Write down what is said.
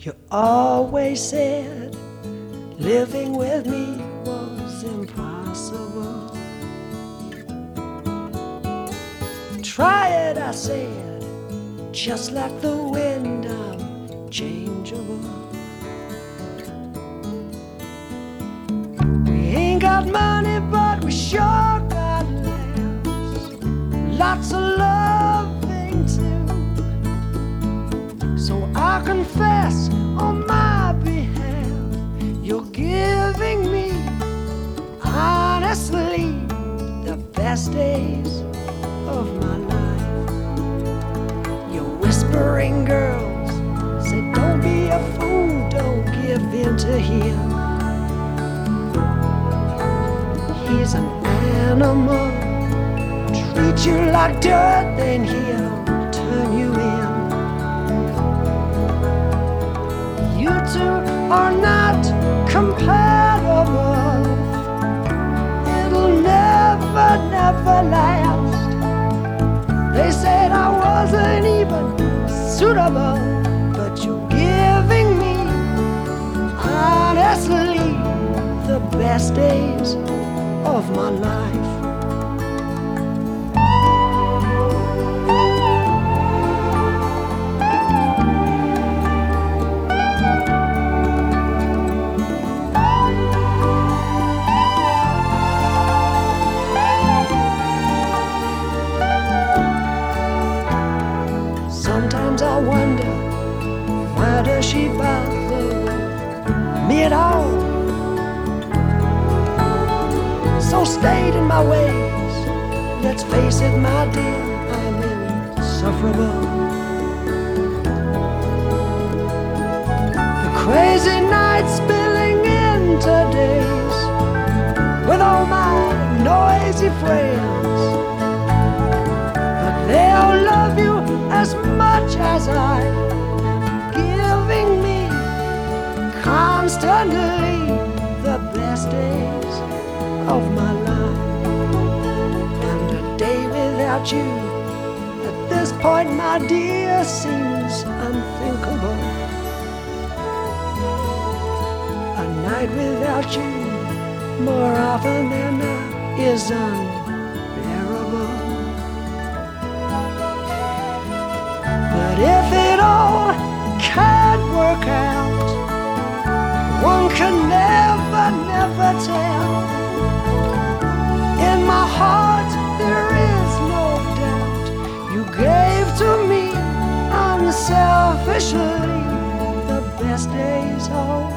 You always said living with me was impossible. Try it, I said, just like the wind, I'm changeable. We ain't got money, but we sure got laughs. Lots of loving best days of my life. You're whispering girls, say don't be a fool, don't give in to him. He's an animal, treat you like dirt, then he'll but you're giving me honestly the best days of my life. She bother with me at all? So stayed in my ways. Let's face it, my dear, I'm insufferable. The crazy nights spilling into days with all my noisy friends. But they'll love you as much as I constantly the best days of my life. And a day without you at this point, my dear, seems unthinkable. A night without you, more often than not, is unbearable. days home.